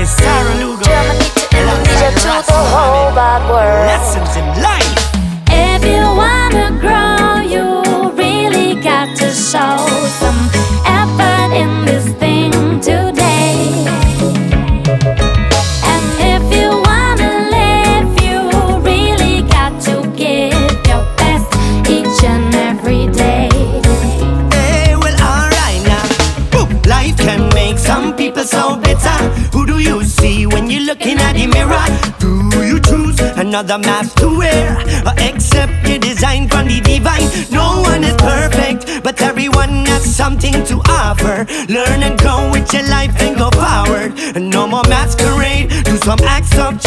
It's Sara Lugo. Germany to Indonesia to the whole wide world. Lessons in life. Some people so bitter. Who do you see when you're looking at the mirror? Do you choose another mask to wear? Or accept your design from the divine? No one is perfect, but everyone has something to offer. Learn and grow with your life and go forward. And no more masquerade. Do some acts of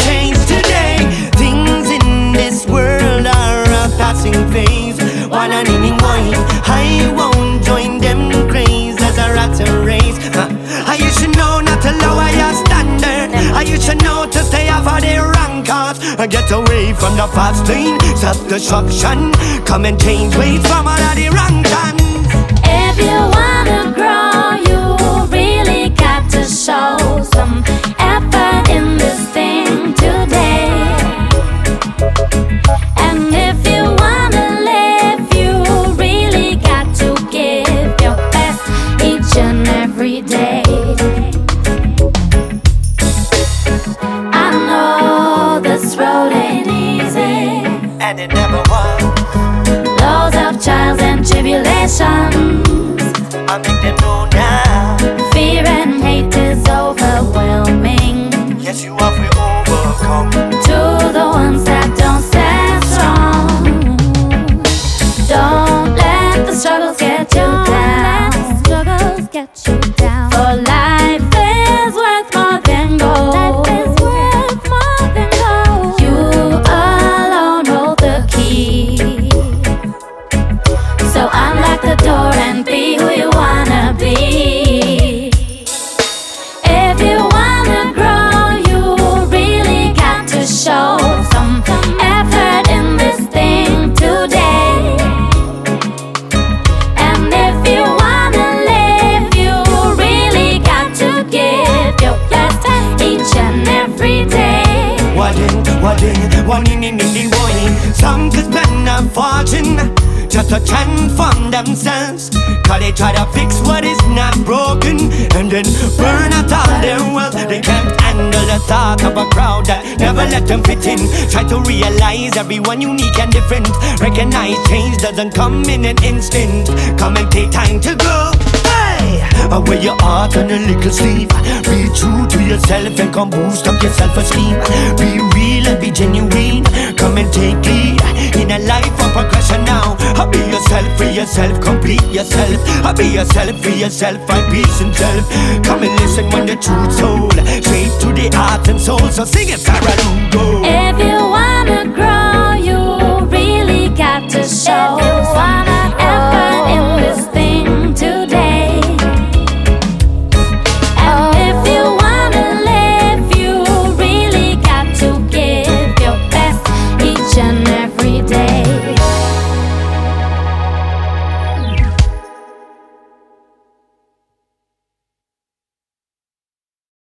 Get away from the fast lane. Stop destruction. Come and change ways from all of the wrong done. If you wanna grow, you really got to show some effort in this thing today. And if you wanna live, you really got to give your best each and every day. And it never was. Loads of trials and tribulations. I make them know now. Fear and hate is overwhelming. Yes, you are we overcome. To the ones that don't stand strong, don't let the struggles get you down. Let the Struggles get you down. For life wadding, one in in the morning. Some to spend a fortune just to transform themselves. Cause they try to fix what is not broken and then burn out all their wealth. They can't handle the thought of a crowd that never let them fit in. Try to realize everyone unique and different. Recognize change doesn't come in an instant. Come and take time to grow. I wear your heart on a little sleeve. Be true to yourself and come boost up your self-esteem. Be real and be genuine. Come and take lead in a life of progression now. I be yourself, free yourself, complete yourself. I be yourself, free yourself, find peace and self. Come and listen when the truth's told. Straight to the heart and soul. So sing it, Sara Lugo.